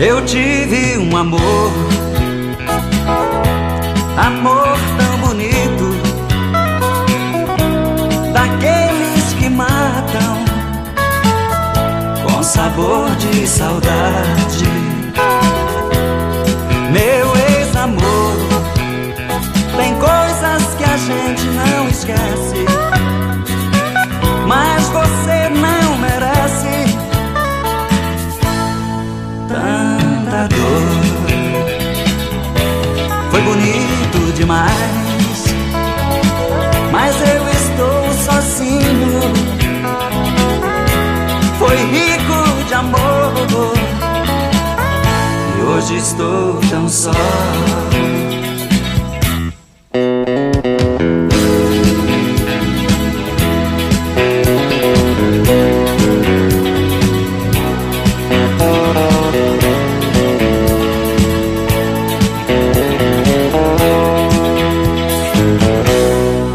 Eu tive um amor, amor tão bonito, sabor de saudade. Meu ex-amor, tem coisas que a gente não esquece, mas você não merece tanta dor. Foi bonito demais, hoje estou tão só.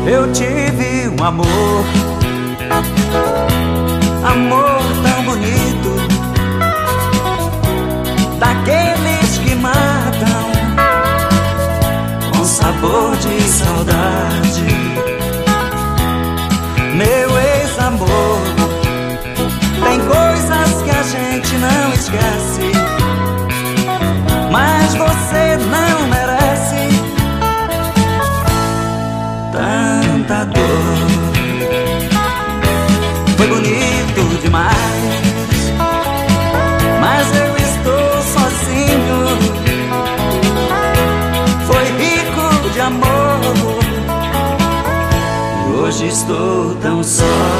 Eu tive um amor, amor tão bonito, Foi bonito demais, mas eu estou sozinho. Foi rico de amor, e hoje estou tão só.